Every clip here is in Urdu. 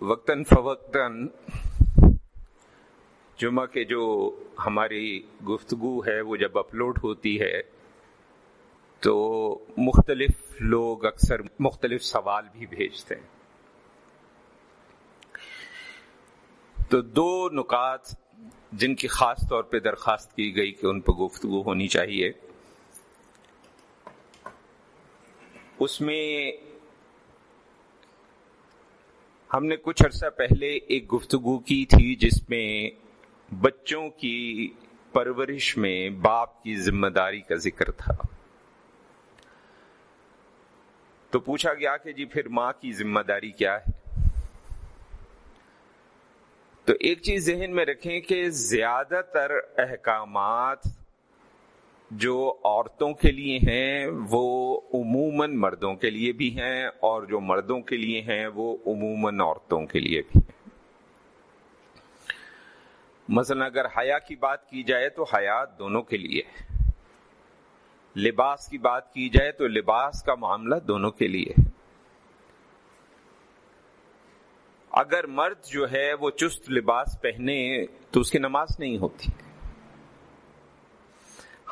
وقتاً فوقتاً جمعہ کے جو ہماری گفتگو ہے، وہ جب اپلوڈ ہوتی ہے، تو مختلف لوگ اکثر مختلف سوال بھی بھیجتے ہیں۔ تو دو نکات جن کی خاص طور پہ درخواست کی گئی کہ ان پہ گفتگو ہونی چاہیے، اس میں ہم نے کچھ عرصہ پہلے ایک گفتگو کی تھی جس میں بچوں کی پرورش میں باپ کی ذمہ داری کا ذکر تھا۔ تو پوچھا گیا کہ جی پھر ماں کی ذمہ داری کیا ہے؟ تو ایک چیز ذہن میں رکھیں کہ زیادہ تر احکامات جو عورتوں کے لیے ہیں، وہ عموماً مردوں کے لیے بھی ہیں، اور جو مردوں کے لیے ہیں، وہ عموماً عورتوں کے لیے بھی ہیں۔ مثلا اگر حیا کی بات کی جائے تو حیا دونوں کے لیے ہے۔ لباس کی بات کی جائے تو لباس کا معاملہ دونوں کے لیے ہے۔ اگر مرد جو ہے وہ چست لباس پہنے تو اس کی نماز نہیں ہوتی۔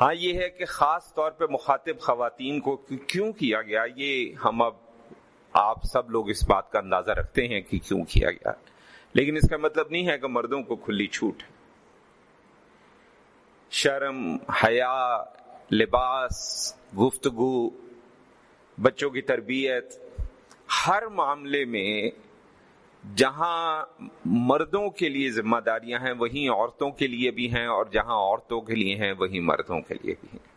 ہاں یہ ہے کہ خاص طور پہ مخاطب خواتین کو کیوں کیا گیا؟ یہ ہم اب آپ سب لوگ اس بات کا اندازہ رکھتے ہیں کہ کیوں کیا گیا۔ لیکن اس کا مطلب نہیں ہے کہ مردوں کو کھلی چھوٹ۔ ہے شرم، حیا، لباس، گفتگو، بچوں کی تربیت، ہر معاملے میں جہاں مردوں کے لیے ذمہ داریاں ہیں، وہیں عورتوں کے لیے بھی ہیں اور جہاں عورتوں کے لیے ہیں، وہیں مردوں کے لیے بھی ہیں۔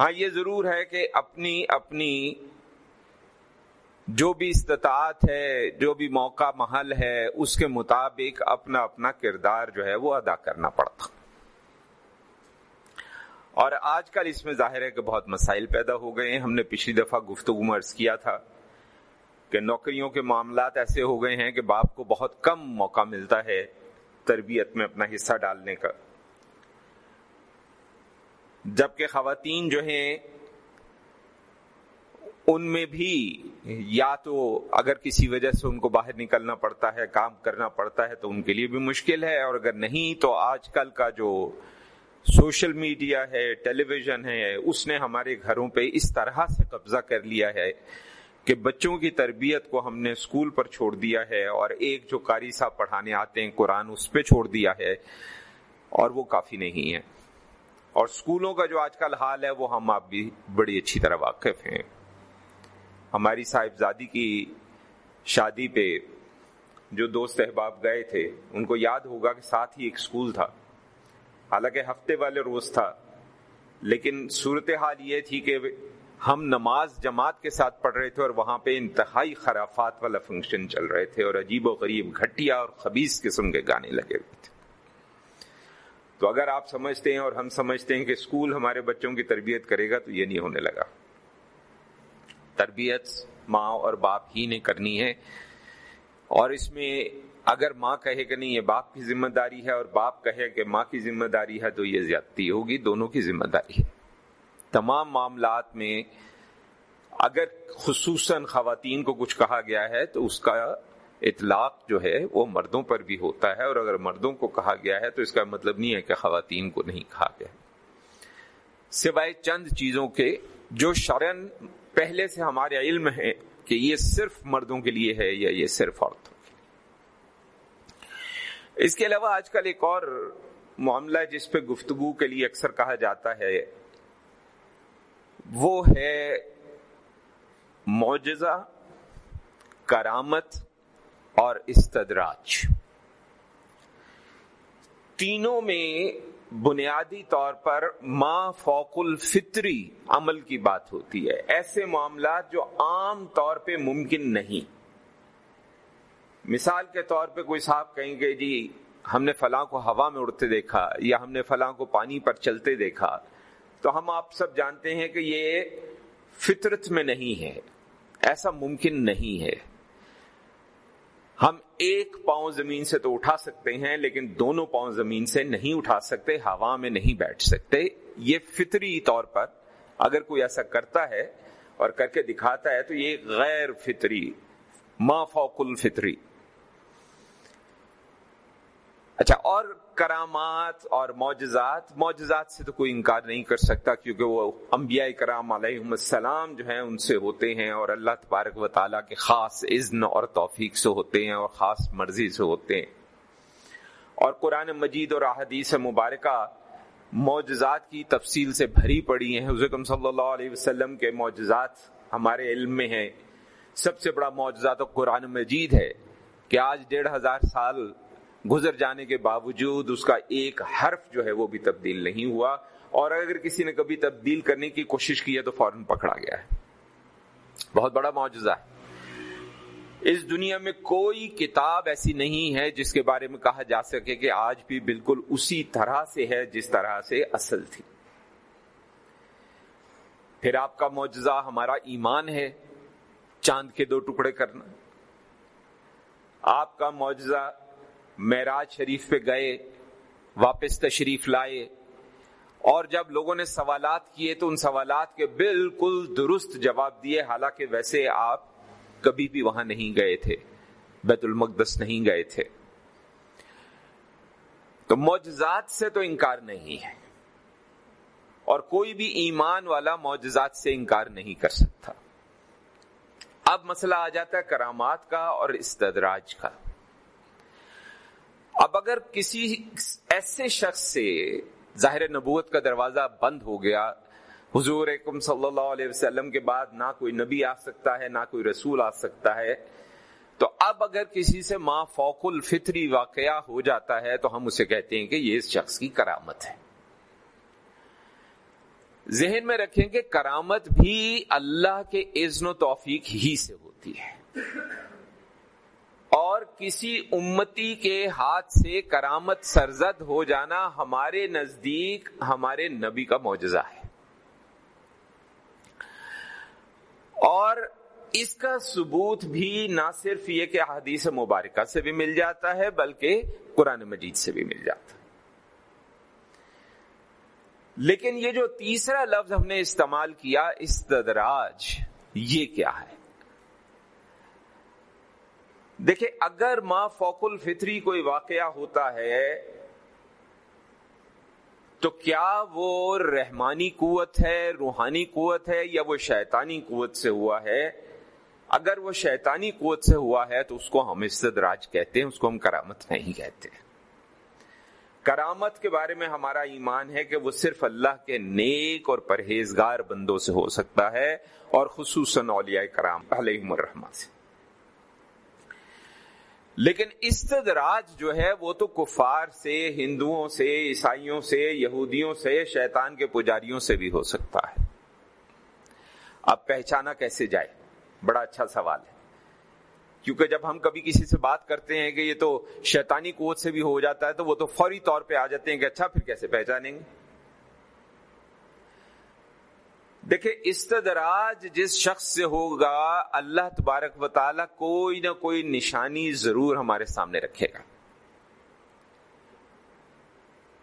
ہاں یہ ضرور ہے کہ اپنی اپنی جو بھی استطاعت ہے، جو بھی موقع محل ہے، اس کے مطابق اپنا اپنا کردار جو ہے وہ ادا کرنا پڑتا۔ اور آج کل اس میں ظاہر ہے کہ بہت مسائل پیدا ہو گئے ہیں۔ ہم نے پچھلی دفعہ گفتگو مرض کیا تھا کہ نوکریوں کے معاملات ایسے ہو گئے ہیں کہ باپ کو بہت کم موقع ملتا ہے تربیت میں اپنا حصہ ڈالنے کا۔ جبکہ خواتین جو ہیں، ان میں بھی یا تو اگر کسی وجہ سے ان کو باہر نکلنا پڑتا ہے، کام کرنا پڑتا ہے، تو ان کے لیے بھی مشکل ہے۔ اور اگر نہیں، تو آج کل کا جو سوشل میڈیا ہے، ٹیلی ویژن ہے، اس نے ہمارے گھروں پہ اس طرح سے قبضہ کر لیا ہے کہ بچوں کی تربیت کو ہم نے اسکول پر چھوڑ دیا ہے اور ایک جو قاری صاحب پڑھانے آتے ہیں قرآن اس پہ چھوڑ دیا ہے اور وہ کافی نہیں ہے اور اسکولوں کا جو آج کل حال ہے وہ ہم آپ بھی بڑی اچھی طرح واقف ہیں۔ ہماری صاحبزادی کی شادی پہ جو دوست احباب گئے تھے، ان کو یاد ہوگا کہ ساتھ ہی ایک اسکول تھا۔ حالانکہ ہفتے والے روز تھا، لیکن صورتحال یہ تھی کہ ہم نماز جماعت کے ساتھ پڑھ رہے تھے اور وہاں پہ انتہائی خرافات والا فنکشن چل رہے تھے اور عجیب و غریب گھٹیا اور خبیص قسم کے گانے لگے ہوئے تھے۔ تو اگر آپ سمجھتے ہیں اور ہم سمجھتے ہیں کہ اسکول ہمارے بچوں کی تربیت کرے گا تو یہ نہیں ہونے لگا۔ تربیت ماں اور باپ ہی نے کرنی ہے اور اس میں اگر ماں کہے کہ نہیں، یہ باپ کی ذمہ داری ہے اور باپ کہے کہ ماں کی ذمہ داری ہے تو یہ زیادتی ہوگی، دونوں کی ذمہ داری ہے۔ تمام معاملات میں اگر خصوصاً خواتین کو کچھ کہا گیا ہے تو اس کا اطلاق جو ہے وہ مردوں پر بھی ہوتا ہے اور اگر مردوں کو کہا گیا ہے تو اس کا مطلب نہیں ہے کہ خواتین کو نہیں کہا گیا سوائے چند چیزوں کے، جو شرن پہلے سے ہمارے علم ہے کہ یہ صرف مردوں کے لیے ہے یا یہ صرف عورتوں کے لیے۔ اس کے علاوہ آج کل ایک اور معاملہ جس پہ گفتگو کے لیے اکثر کہا جاتا ہے۔ وہ ہے معجزہ، کرامت اور استدراج۔ تینوں میں بنیادی طور پر ما فوق الفطری عمل کی بات ہوتی ہے۔ ایسے معاملات جو عام طور پہ ممکن نہیں۔ مثال کے طور پہ کوئی صاحب کہیں گے جی ہم نے فلاں کو ہوا میں اڑتے دیکھا یا ہم نے فلاں کو پانی پر چلتے دیکھا۔ تو ہم آپ سب جانتے ہیں کہ یہ فطرت میں نہیں ہے، ایسا ممکن نہیں ہے۔ ہم ایک پاؤں زمین سے تو اٹھا سکتے ہیں، لیکن دونوں پاؤں زمین سے نہیں اٹھا سکتے، ہوا میں نہیں بیٹھ سکتے۔ یہ فطری طور پر اگر کوئی ایسا کرتا ہے اور کر کے دکھاتا ہے تو یہ غیر فطری، ما فوق الفطری۔ اچھا اور کرامات اور معجزات؟ معجزات سے تو کوئی انکار نہیں کر سکتا کیونکہ وہ انبیاء کرام علیہ السلام جو ہیں، ان سے ہوتے ہیں اور اللہ تبارک و تعالیٰ کے خاص اذن اور توفیق سے ہوتے ہیں اور خاص مرضی سے ہوتے ہیں۔ اور قرآن مجید اور احادیث مبارکہ معجزات کی تفصیل سے بھری پڑی ہیں۔ حضرت صلی اللہ علیہ وسلم کے معجزات ہمارے علم میں ہیں۔ سب سے بڑا معجزہ تو قرآن مجید ہے کہ آج ڈیڑھ ہزار سال گزر جانے کے باوجود اس کا ایک حرف جو ہے وہ بھی تبدیل نہیں ہوا اور اگر کسی نے کبھی تبدیل کرنے کی کوشش کی ہے تو فوراً پکڑا گیا ہے۔ بہت بڑا معجزہ ہے۔ اس دنیا میں کوئی کتاب ایسی نہیں ہے جس کے بارے میں کہا جا سکے کہ آج بھی بالکل اسی طرح سے ہے جس طرح سے اصل تھی۔ پھر آپ کا معجزہ ہمارا ایمان ہے، چاند کے دو ٹکڑے کرنا۔ آپ کا معجزہ معراج شریف پہ گئے، واپس تشریف لائے۔ اور جب لوگوں نے سوالات کیے تو ان سوالات کے بالکل درست جواب دیے۔ حالانکہ ویسے آپ کبھی بھی وہاں نہیں گئے تھے، بیت المقدس نہیں گئے تھے۔ تو معجزات سے تو انکار نہیں ہے۔ اور کوئی بھی ایمان والا معجزات سے انکار نہیں کر سکتا۔ اب مسئلہ آ جاتا ہے کرامات کا اور استدراج کا۔ اگر کسی ایسے شخص سے ظاہر نبوت کا دروازہ بند ہو گیا، حضور صلی اللہ علیہ وسلم کے بعد نہ کوئی نبی آ سکتا ہے، نہ کوئی رسول آ سکتا ہے، تو اب اگر کسی سے ماں فوق الفطری واقعہ ہو جاتا ہے، تو ہم اسے کہتے ہیں کہ یہ اس شخص کی کرامت ہے۔ ذہن میں رکھیں کہ کرامت بھی اللہ کے عزن و توفیق ہی سے ہوتی ہے۔ اور کسی امتی کے ہاتھ سے کرامت سرزد ہو جانا ہمارے نزدیک ہمارے نبی کا معجزہ ہے۔ اور اس کا ثبوت بھی نہ صرف یہ کہ حدیث مبارکہ سے بھی مل جاتا ہے، بلکہ قرآن مجید سے بھی مل جاتا ہے۔ لیکن یہ جو تیسرا لفظ ہم نے استعمال کیا، استدراج، یہ کیا ہے؟ دیکھیں، اگر ماں فوق الفطری کوئی واقعہ ہوتا ہے، تو کیا وہ رحمانی قوت ہے، روحانی قوت ہے، یا وہ شیطانی قوت سے ہوا ہے؟ اگر وہ شیطانی قوت سے ہوا ہے، تو اس کو ہم استدراج کہتے ہیں، اس کو ہم کرامت نہیں کہتے۔ کرامت کے بارے میں ہمارا ایمان ہے کہ وہ صرف اللہ کے نیک اور پرہیزگار بندوں سے ہو سکتا ہے، اور خصوصاً اولیاء کرام علیہ الرحمٰ سے لیکن استدراج جو ہے وہ تو کفار سے، ہندوؤں سے، عیسائیوں سے، یہودیوں سے، شیطان کے پجاریوں سے بھی ہو سکتا ہے۔ اب پہچانا کیسے جائے؟ بڑا اچھا سوال ہے۔ کیونکہ جب ہم کبھی کسی سے بات کرتے ہیں کہ یہ تو شیطانی قوت سے بھی ہو جاتا ہے تو وہ تو فوری طور پہ آ جاتے ہیں کہ اچھا پھر کیسے پہچانیں گے؟ دیکھیں، استدراج جس شخص سے ہوگا، اللہ تبارک و تعالی کوئی نہ کوئی نشانی ضرور ہمارے سامنے رکھے گا۔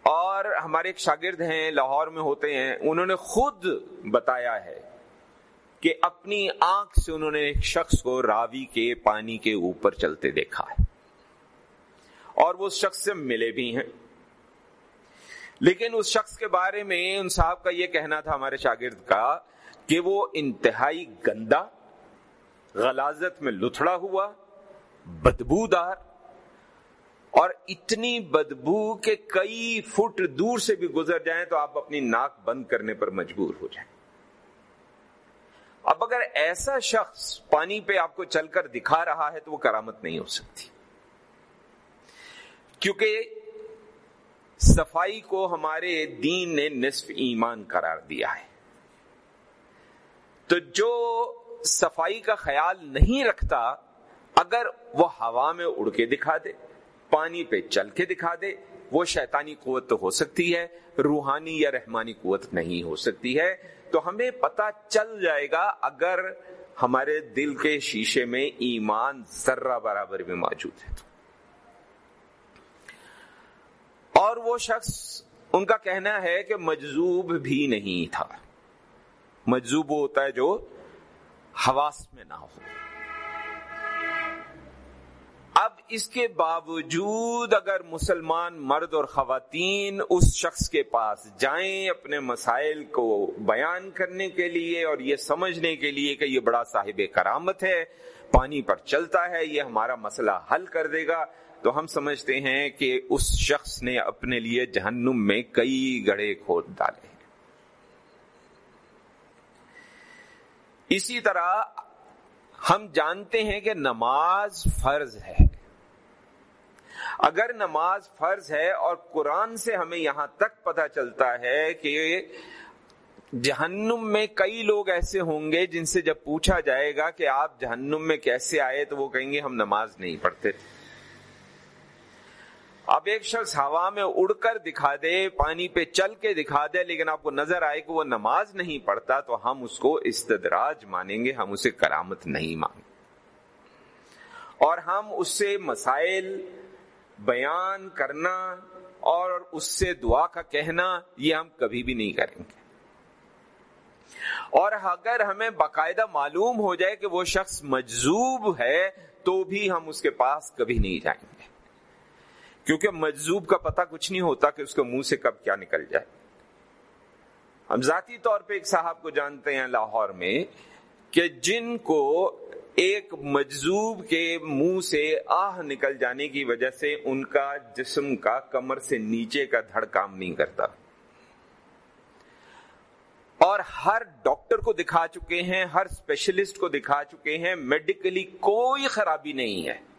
اور ہمارے ایک شاگرد ہیں، لاہور میں ہوتے ہیں، انہوں نے خود بتایا ہے کہ اپنی آنکھ سے انہوں نے ایک شخص کو راوی کے پانی کے اوپر چلتے دیکھا ہے۔ اور وہ شخص سے ملے بھی ہیں۔ لیکن اس شخص کے بارے میں ان صاحب کا یہ کہنا تھا ہمارے شاگرد کا کہ وہ انتہائی گندا، غلازت میں لتھڑا ہوا بدبو دار اور اتنی بدبو کہ کئی فٹ دور سے بھی گزر جائیں تو آپ اپنی ناک بند کرنے پر مجبور ہو جائیں۔ اب اگر ایسا شخص پانی پہ آپ کو چل کر دکھا رہا ہے تو وہ کرامت نہیں ہو سکتی۔ کیونکہ صفائی کو ہمارے دین نے نصف ایمان قرار دیا ہے۔ تو جو صفائی کا خیال نہیں رکھتا، اگر وہ ہوا میں اڑ کے دکھا دے، پانی پہ چل کے دکھا دے، وہ شیطانی قوت تو ہو سکتی ہے، روحانی یا رحمانی قوت نہیں ہو سکتی ہے، تو ہمیں پتا چل جائے گا اگر ہمارے دل کے شیشے میں ایمان ذرہ برابر میں موجود ہے۔ تو اور وہ شخص ان کا کہنا ہے کہ مجذوب بھی نہیں تھا۔ مجذوب وہ ہوتا ہے جو حواس میں نہ ہو۔ اب اس کے باوجود اگر مسلمان مرد اور خواتین اس شخص کے پاس جائیں اپنے مسائل کو بیان کرنے کے لیے اور یہ سمجھنے کے لیے کہ یہ بڑا صاحب کرامت ہے، پانی پر چلتا ہے، یہ ہمارا مسئلہ حل کر دے گا تو ہم سمجھتے ہیں کہ اس شخص نے اپنے لیے جہنم میں کئی گڑھے کھود ڈالے اسی طرح ہم جانتے ہیں کہ نماز فرض ہے۔ اگر نماز فرض ہے اور قرآن سے ہمیں یہاں تک پتا چلتا ہے کہ جہنم میں کئی لوگ ایسے ہوں گے جن سے جب پوچھا جائے گا کہ آپ جہنم میں کیسے آئے تو وہ کہیں گے ہم نماز نہیں پڑھتے۔ اب ایک شخص ہوا میں اڑ کر دکھا دے، پانی پہ چل کے دکھا دے، لیکن آپ کو نظر آئے کہ وہ نماز نہیں پڑھتا، تو ہم اس کو استدراج مانیں گے، ہم اسے کرامت نہیں مانیں اور ہم اس سے مسائل بیان کرنا اور اس سے دعا کا کہنا، یہ ہم کبھی بھی نہیں کریں گے۔ اور اگر ہمیں باقاعدہ معلوم ہو جائے کہ وہ شخص مجذوب ہے، تو بھی ہم اس کے پاس کبھی نہیں جائیں گے۔ کیونکہ مجذوب کا پتہ کچھ نہیں ہوتا کہ اس کے منہ سے کب کیا نکل جائے۔ ہم ذاتی طور پہ ایک صاحب کو جانتے ہیں لاہور میں کہ جن کو ایک مجذوب کے منہ سے آہ نکل جانے کی وجہ سے ان کا جسم کا کمر سے نیچے کا دھڑ کام نہیں کرتا۔ اور ہر ڈاکٹر کو دکھا چکے ہیں، ہر اسپیشلسٹ کو دکھا چکے ہیں، میڈیکلی کوئی خرابی نہیں ہے۔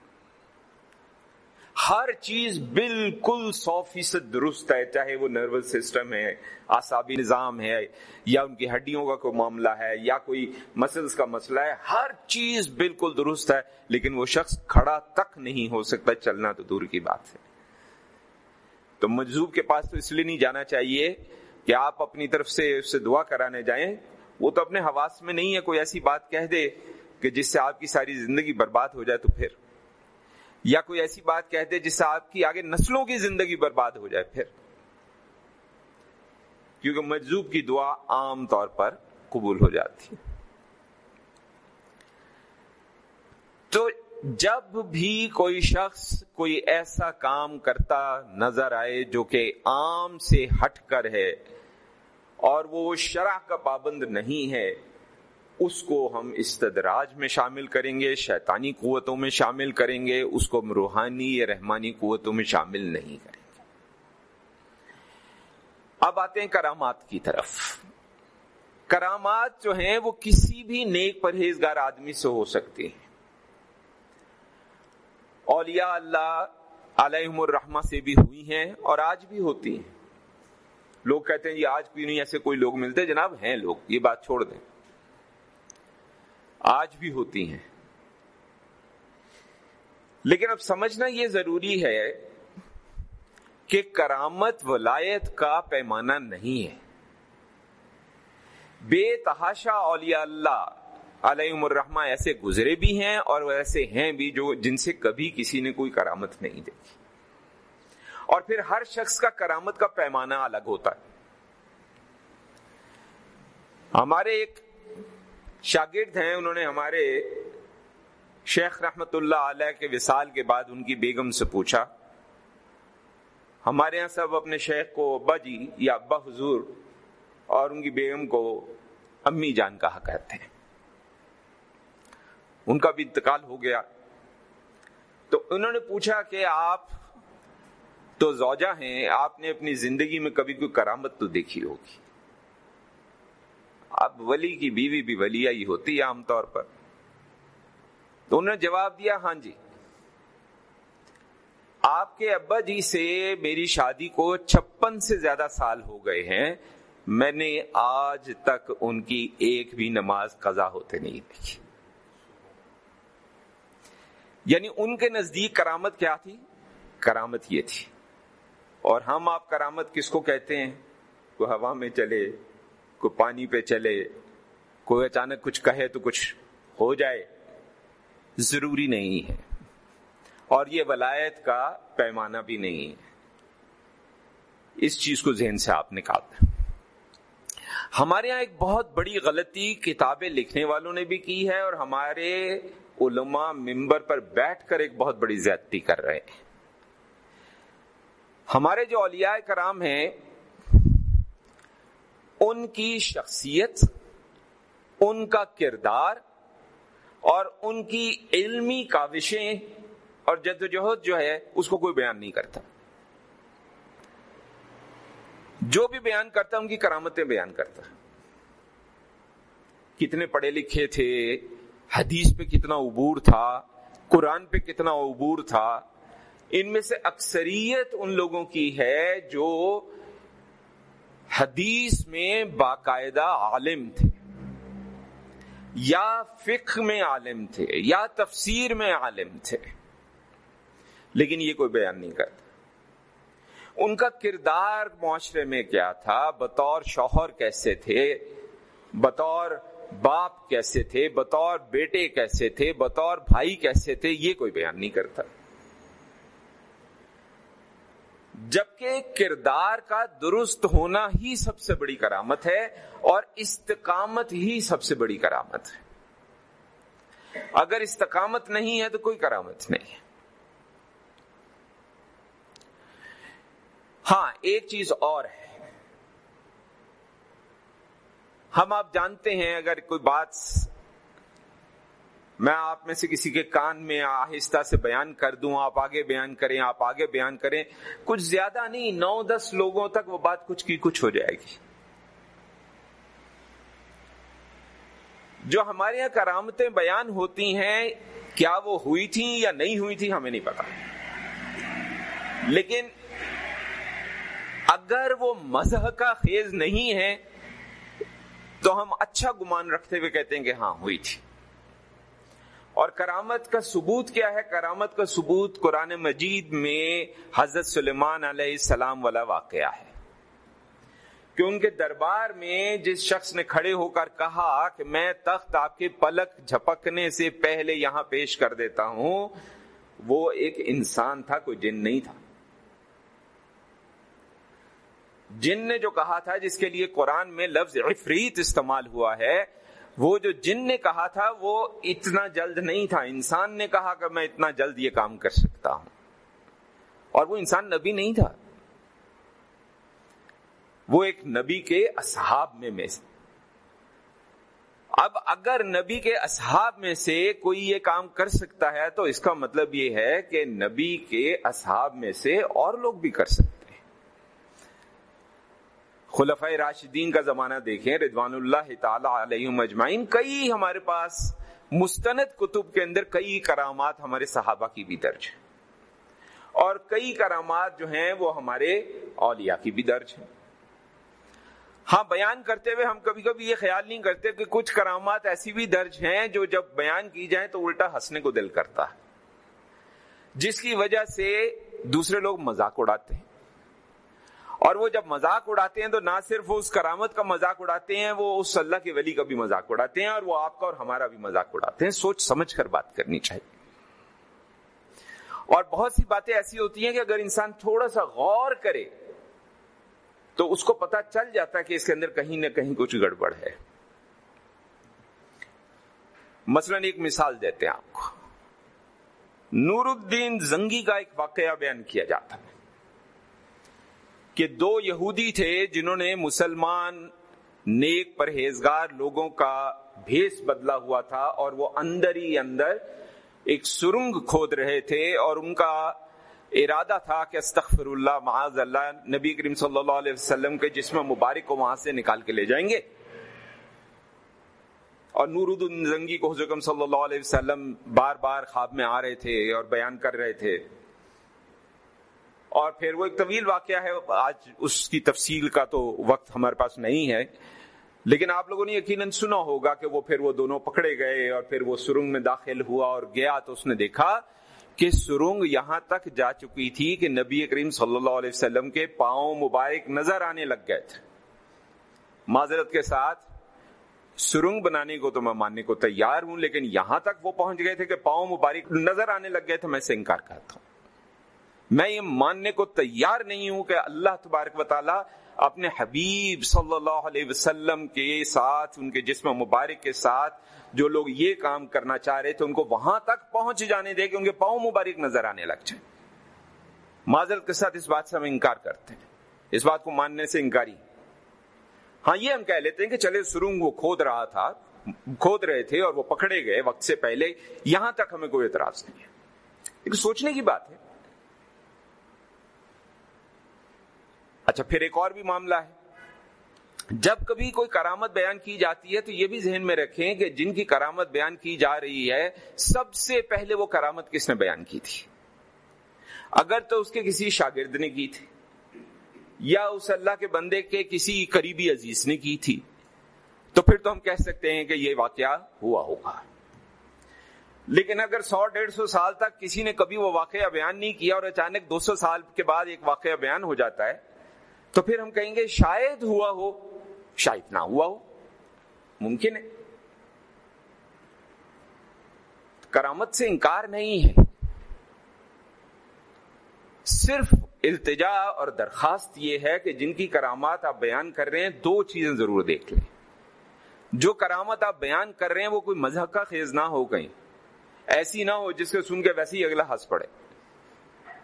ہر چیز بالکل سو فیصد درست ہے، چاہے وہ نروس سسٹم ہے آسابی نظام ہے، یا ان کی ہڈیوں کا کوئی معاملہ ہے، یا کوئی مسلس کا مسئلہ ہے، ہر چیز بالکل درست ہے، لیکن وہ شخص کھڑا تک نہیں ہو سکتا، چلنا تو دور کی بات ہے۔ تو مجذوب کے پاس تو اس لیے نہیں جانا چاہیے کہ آپ اپنی طرف سے اس سے دعا کرانے جائیں۔ وہ تو اپنے حواس میں نہیں ہے، کوئی ایسی بات کہہ دے کہ جس سے آپ کی ساری زندگی برباد ہو جائے تو پھر۔ یا کوئی ایسی بات کہہ دے جس سے آپ کی آگے نسلوں کی زندگی برباد ہو جائے پھر۔ کیونکہ مجذوب کی دعا عام طور پر قبول ہو جاتی تو جب بھی کوئی شخص کوئی ایسا کام کرتا نظر آئے جو کہ عام سے ہٹ کر ہے اور وہ شرح کا پابند نہیں ہے اس کو ہم استدراج میں شامل کریں گے، شیطانی قوتوں میں شامل کریں گے، اس کو ہم روحانی یا رحمانی قوتوں میں شامل نہیں کریں گے۔ اب آتے ہیں کرامات کی طرف۔ کرامات جو ہیں، وہ کسی بھی نیک پرہیزگار آدمی سے ہو سکتے ہیں۔ اولیاء اللہ علیہم الرحمہ سے بھی ہوئی ہیں اور آج بھی ہوتی ہیں۔ لوگ کہتے ہیں، یہ آج بھی نہیں ایسے کوئی لوگ ملتے؟ جناب، ہیں لوگ، یہ بات چھوڑ دیں۔ آج بھی ہوتی ہیں۔ لیکن اب سمجھنا یہ ضروری ہے کہ کرامت ولایت کا پیمانہ نہیں ہے۔ بے تحاشا اولیاء اللہ علیہ الرحمہ ایسے گزرے بھی ہیں اور ایسے ہیں بھی جو جن سے کبھی کسی نے کوئی کرامت نہیں دیکھی۔ اور پھر ہر شخص کا کرامت کا پیمانہ الگ ہوتا ہے۔ ہمارے ایک شاگرد ہیں، انہوں نے ہمارے شیخ رحمت اللہ علیہ کے وصال کے بعد ان کی بیگم سے پوچھا، ہمارے یہاں سب اپنے شیخ کو ابا جی یا ابا حضور اور ان کی بیگم کو امی جان کہا کہتے ہیں۔ ان کا بھی انتقال ہو گیا۔ تو انہوں نے پوچھا کہ آپ تو زوجہ ہیں، آپ نے اپنی زندگی میں کبھی کوئی کرامت تو دیکھی ہوگی؟ اب ولی کی بیوی بھی ولی ہی ہوتی ہے عام طور پر۔ تو انہوں نے جواب دیا ہاں جی۔ آپ کے ابا جی سے میری شادی کو چھپن سے زیادہ سال ہو گئے ہیں۔ میں نے آج تک ان کی ایک بھی نماز قضا ہوتے نہیں دیکھی۔ یعنی ان کے نزدیک کرامت کیا تھی؟ کرامت یہ تھی۔ اور ہم آپ کرامت کس کو کہتے ہیں؟ کوئی ہوا میں چلے۔ کوئی پانی پہ چلے، کوئی اچانک کچھ کہے تو کچھ ہو جائے، ضروری نہیں ہے۔ اور یہ ولایت کا پیمانہ بھی نہیں ہے۔ اس چیز کو ذہن سے آپ نکال دیں ہمارے یہاں ایک بہت بڑی غلطی کتابیں لکھنے والوں نے بھی کی ہے اور ہمارے علماء ممبر پر بیٹھ کر ایک بہت بڑی زیادتی کر رہے ہیں۔ ہمارے جو اولیاء کرام ہیں ان کی شخصیت، ان کا کردار اور ان کی علمی کاوشیں اور جدوجہد جو ہے، اس کو کوئی بیان نہیں کرتا۔ جو بھی بیان کرتا، ان کی کرامتیں بیان کرتا۔ کتنے پڑھے لکھے تھے، حدیث پہ کتنا عبور تھا، قرآن پہ کتنا عبور تھا۔ ان میں سے اکثریت ان لوگوں کی ہے جو حدیث میں باقاعدہ عالم تھے، یا فقہ میں عالم تھے، یا تفسیر میں عالم تھے، لیکن یہ کوئی بیان نہیں کرتا۔ ان کا کردار معاشرے میں کیا تھا؟ بطور شوہر کیسے تھے؟ بطور باپ کیسے تھے؟ بطور بیٹے کیسے تھے؟ بطور بھائی کیسے تھے؟ یہ کوئی بیان نہیں کرتا۔ جبکہ کردار کا درست ہونا ہی سب سے بڑی کرامت ہے اور استقامت ہی سب سے بڑی کرامت ہے۔ اگر استقامت نہیں ہے تو کوئی کرامت نہیں ہے۔ ہاں ایک چیز اور ہے۔ ہم آپ جانتے ہیں اگر کوئی بات میں آپ میں سے کسی کے کان میں آہستہ سے بیان کر دوں، آپ آگے بیان کریں، آپ آگے بیان کریں۔ کچھ زیادہ نہیں، نو دس لوگوں تک وہ بات کچھ کی کچھ ہو جائے گی۔ جو ہمارے یہاں کرامتیں بیان ہوتی ہیں، کیا وہ ہوئی تھیں یا نہیں ہوئی تھی ہمیں نہیں پتا۔ لیکن اگر وہ مذہب کا خیز نہیں ہے، تو ہم اچھا گمان رکھتے ہوئے کہتے ہیں کہ ہاں ہوئی تھی۔ اور کرامت کا ثبوت کیا ہے؟ کرامت کا ثبوت قرآن مجید میں حضرت سلیمان علیہ السلام والا واقعہ ہے۔ کہ ان کے دربار میں جس شخص نے کھڑے ہو کر کہا کہ میں تخت آپ کے پلک جھپکنے سے پہلے یہاں پیش کر دیتا ہوں، وہ ایک انسان تھا، کوئی جن نہیں تھا۔ جن نے جو کہا تھا، جس کے لیے قرآن میں لفظ عفریت استعمال ہوا ہے وہ جو جن نے کہا تھا، وہ اتنا جلد نہیں تھا۔ انسان نے کہا کہ میں اتنا جلد یہ کام کر سکتا ہوں۔ اور وہ انسان نبی نہیں تھا۔ وہ ایک نبی کے اصحاب میں میں سے۔ اب اگر نبی کے اصحاب میں سے کوئی یہ کام کر سکتا ہے، تو اس کا مطلب یہ ہے کہ نبی کے اصحاب میں سے اور لوگ بھی کر سکتے خلف راشدین کا زمانہ دیکھیں، رضوان اللہ تعالی علیہ مجمعین کئی ہمارے پاس مستند کتب کے اندر کئی کرامات ہمارے صحابہ کی بھی درج ہیں۔ اور کئی کرامات جو ہیں وہ ہمارے اولیاء کی بھی درج ہیں۔ ہاں بیان کرتے ہوئے ہم کبھی کبھی یہ خیال نہیں کرتے کہ کچھ کرامات ایسی بھی درج ہیں جو جب بیان کی جائیں تو الٹا ہنسنے کو دل کرتا ہے۔ جس کی وجہ سے دوسرے لوگ مذاق اڑاتے ہیں۔ اور وہ جب مذاق اڑاتے ہیں تو نہ صرف اس کرامت کا مذاق اڑاتے ہیں، وہ اس اللہ کے ولی کا بھی مذاق اڑاتے ہیں اور وہ آپ کا اور ہمارا بھی مذاق اڑاتے ہیں۔ سوچ سمجھ کر بات کرنی چاہیے۔ اور بہت سی باتیں ایسی ہوتی ہیں کہ اگر انسان تھوڑا سا غور کرے تو اس کو پتا چل جاتا ہے کہ اس کے اندر کہیں نہ کہیں کچھ گڑبڑ ہے۔ مثلا ایک مثال دیتے ہیں آپ کو۔ نور الدین زنگی کا ایک واقعہ بیان کیا جاتا ہے۔ کہ دو یہودی تھے جنہوں نے مسلمان نیک پرہیزگار لوگوں کا بھیس بدلا ہوا تھا اور وہ اندر ہی اندر ایک سرنگ کھود رہے تھے اور ان کا ارادہ تھا کہ استغفر اللہ، معاذ اللہ، نبی کریم صلی اللہ علیہ وسلم کے جسم مبارک کو وہاں سے نکال کے لے جائیں گے۔ اور نور الدین زنگی کو حضرت صلی اللہ علیہ وسلم بار بار خواب میں آ رہے تھے اور بیان کر رہے تھے۔ اور پھر وہ ایک طویل واقعہ ہے، آج اس کی تفصیل کا تو وقت ہمارے پاس نہیں ہے، لیکن آپ لوگوں نے یقیناً سنا ہوگا کہ وہ پھر وہ دونوں پکڑے گئے اور پھر وہ سرنگ میں داخل ہوا اور گیا تو اس نے دیکھا کہ سرنگ یہاں تک جا چکی تھی کہ نبی کریم صلی اللہ علیہ وسلم کے پاؤں مبارک نظر آنے لگ گئے تھے۔ معذرت کے ساتھ، سرنگ بنانے کو تو میں ماننے کو تیار ہوں، لیکن یہاں تک وہ پہنچ گئے تھے کہ پاؤں مبارک نظر آنے لگ گئے تھے، میں سے انکار کرتا ہوں۔ میں یہ ماننے کو تیار نہیں ہوں کہ اللہ تبارک و تعالی اپنے حبیب صلی اللہ علیہ وسلم کے ساتھ، ان کے جسم مبارک کے ساتھ جو لوگ یہ کام کرنا چاہ رہے تھے، ان کو وہاں تک پہنچ جانے دے کہ ان کے پاؤں مبارک نظر آنے لگ جائے معذرت کے ساتھ اس بات سے ہم انکار کرتے ہیں۔ اس بات کو ماننے سے انکاری ہاں یہ ہم کہہ لیتے ہیں کہ چلے، سرنگ وہ کھود رہا تھا، کھود رہے تھے اور وہ پکڑے گئے وقت سے پہلے، یہاں تک ہمیں کوئی اعتراض نہیں ہے۔ لیکن سوچنے کی بات ہے۔ اچھا پھر ایک اور بھی معاملہ ہے۔ جب کبھی کوئی کرامت بیان کی جاتی ہے تو یہ بھی ذہن میں رکھیں کہ جن کی کرامت بیان کی جا رہی ہے، سب سے پہلے وہ کرامت کس نے بیان کی تھی؟ اگر تو اس کے کسی شاگرد نے کی تھی، یا اس اللہ کے بندے کے کسی قریبی عزیز نے کی تھی۔ تو پھر تو ہم کہہ سکتے ہیں کہ یہ واقعہ ہوا ہوگا۔ لیکن اگر سو، ڈیڑھ سو سال تک کسی نے کبھی وہ واقعہ بیان نہیں کیا اور اچانک دو سو سال کے بعد ایک واقعہ بیان ہو جاتا ہے تو پھر ہم کہیں گے شاید ہوا ہو، شاید نہ ہوا ہو، ممکن ہے۔ کرامت سے انکار نہیں ہے۔ صرف التجا اور درخواست یہ ہے کہ جن کی کرامات آپ بیان کر رہے ہیں، دو چیزیں ضرور دیکھ لیں۔ جو کرامت آپ بیان کر رہے ہیں، وہ کوئی مذہب کا خیز نہ ہو کہیں۔ ایسی نہ ہو جس کو سن کے ویسے ہی اگلا ہنس پڑے۔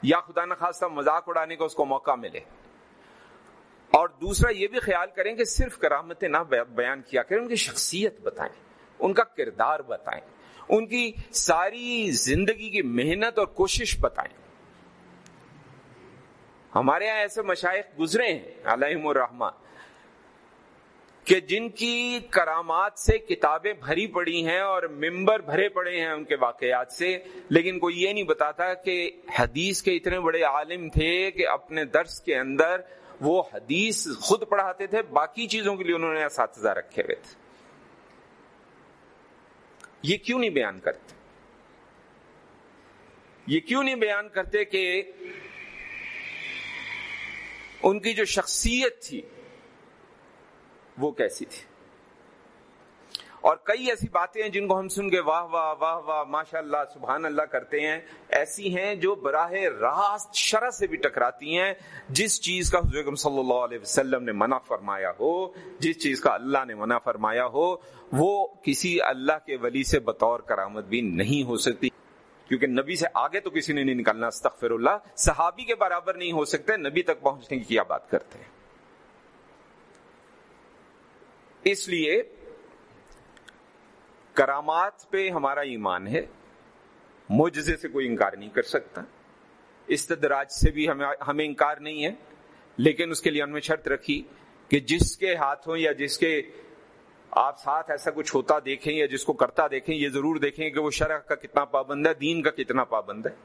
یا خدا نخواستہ مذاق اڑانے کا اس کو موقع ملے۔ اور دوسرا یہ بھی خیال کریں کہ صرف کرامتیں نہ بیان کیا کریں، ان کی شخصیت بتائیں، ان کا کردار بتائیں، ان کی ساری زندگی کی محنت اور کوشش بتائیں۔ ہمارے یہاں ایسے مشائق گزرے ہیں، علیہم الرحمٰ کہ جن کی کرامات سے کتابیں بھری پڑی ہیں اور ممبر بھرے پڑے ہیں ان کے واقعات سے، لیکن کوئی یہ نہیں بتاتا کہ حدیث کے اتنے بڑے عالم تھے کہ اپنے درس کے اندر وہ حدیث خود پڑھاتے تھے، باقی چیزوں کے لیے انہوں نے اساتذہ رکھے ہوئے تھے۔ یہ کیوں نہیں بیان کرتے؟ یہ کیوں نہیں بیان کرتے کہ ان کی جو شخصیت تھی، وہ کیسی تھی؟ اور کئی ایسی باتیں ہیں جن کو ہم سن کے واہ واہ واہ واہ ماشاء اللہ سبحان اللہ کرتے ہیں۔ ایسی ہیں جو براہ راست شرح سے بھی ٹکراتی ہیں۔ جس چیز کا حضور صلی اللہ علیہ وسلم نے منع فرمایا ہو، جس چیز کا اللہ نے منع فرمایا ہو، وہ کسی اللہ کے ولی سے بطور کرامت بھی نہیں ہو سکتی۔ کیونکہ نبی سے آگے تو کسی نے نہیں نکلنا استغفر اللہ صحابی کے برابر نہیں ہو سکتے، نبی تک پہنچنے کی کیا بات کرتے ہیں؟ اس لیے کرامات پہ ہمارا ایمان ہے۔ موجزے سے کوئی انکار نہیں کر سکتا۔ استدراج سے بھی ہمیں ہمیں انکار نہیں ہے۔ لیکن اس کے لیے ہم نے شرط رکھی کہ جس کے ہاتھوں یا جس کے آپ ساتھ ایسا کچھ ہوتا دیکھیں یا جس کو کرتا دیکھیں، یہ ضرور دیکھیں کہ وہ شرح کا کتنا پابند ہے، دین کا کتنا پابند ہے۔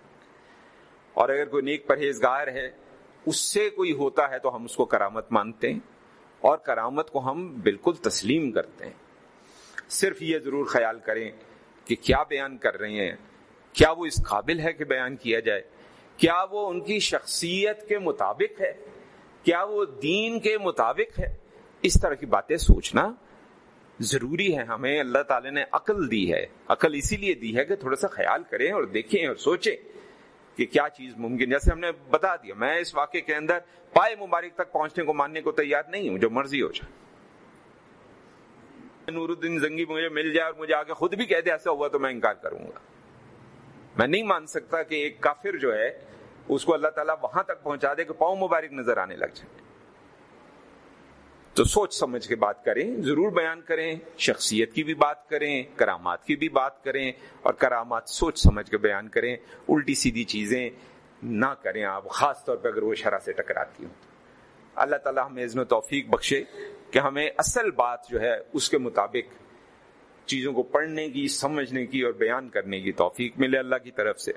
اور اگر کوئی نیک پرہیزگار ہے، اس سے کوئی ہوتا ہے تو ہم اس کو کرامت مانتے ہیں۔ اور کرامت کو ہم بالکل تسلیم کرتے ہیں۔ صرف یہ ضرور خیال کریں کہ کیا بیان کر رہے ہیں، کیا وہ اس قابل ہے کہ بیان کیا جائے؟ کیا وہ ان کی شخصیت کے مطابق ہے؟ کیا وہ دین کے مطابق ہے؟ اس طرح کی باتیں سوچنا ضروری ہے، ہمیں اللہ تعالی نے عقل دی ہے۔ عقل اسی لیے دی ہے کہ تھوڑا سا خیال کریں اور دیکھیں اور سوچیں کہ کیا چیز ممکن۔ جیسے ہم نے بتا دیا، میں اس واقعے کے اندر پائے مبارک تک پہنچنے کو، ماننے کو تیار نہیں ہوں، جو مرضی ہو جائے۔ نور الدین زنگی مجھے مل جائے اور مجھے آگے خود بھی کہہ دے، ایسا ہوا تو میں انکار کروں گا۔ میں نہیں مان سکتا کہ ایک کافر جو ہے، اس کو اللہ تعالیٰ وہاں تک پہنچا دے کہ پاؤں مبارک نظر آنے لگ جائے۔ تو سوچ سمجھ کے بات کریں، ضرور بیان کریں، شخصیت کی بھی بات کریں، کرامات کی بھی بات کریں اور کرامات سوچ سمجھ کے بیان کریں۔ الٹی سیدھی چیزیں نہ کریں آپ، خاص طور پہ اگر وہ شرح سے ٹکراتی ہوں۔ اللہ تعالیٰ ہمیں عزم و توفیق بخشے کہ ہمیں اصل بات جو ہے اس کے مطابق چیزوں کو پڑھنے کی، سمجھنے کی اور بیان کرنے کی توفیق ملے اللہ کی طرف سے۔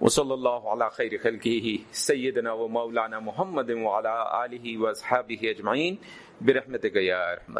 وصلی اللہ علی خیر خلقی سیدنا و مولانا محمد وعلی آلہ و اصحابہ اجمعین، برحمتک یا ارحم